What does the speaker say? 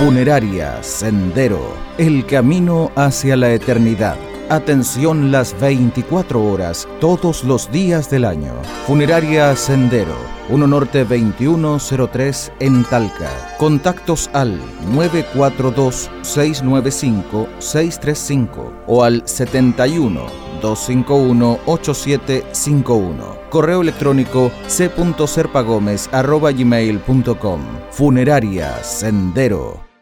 Funeraria Sendero, el camino hacia la eternidad. Atención las 24 horas, todos los días del año. Funeraria Sendero, 1 Norte 2103 en Talca. Contactos al 942-695-635 o al 71 251 8751. Correo electrónico c.serpagomez.gmail.com Funeraria Sendero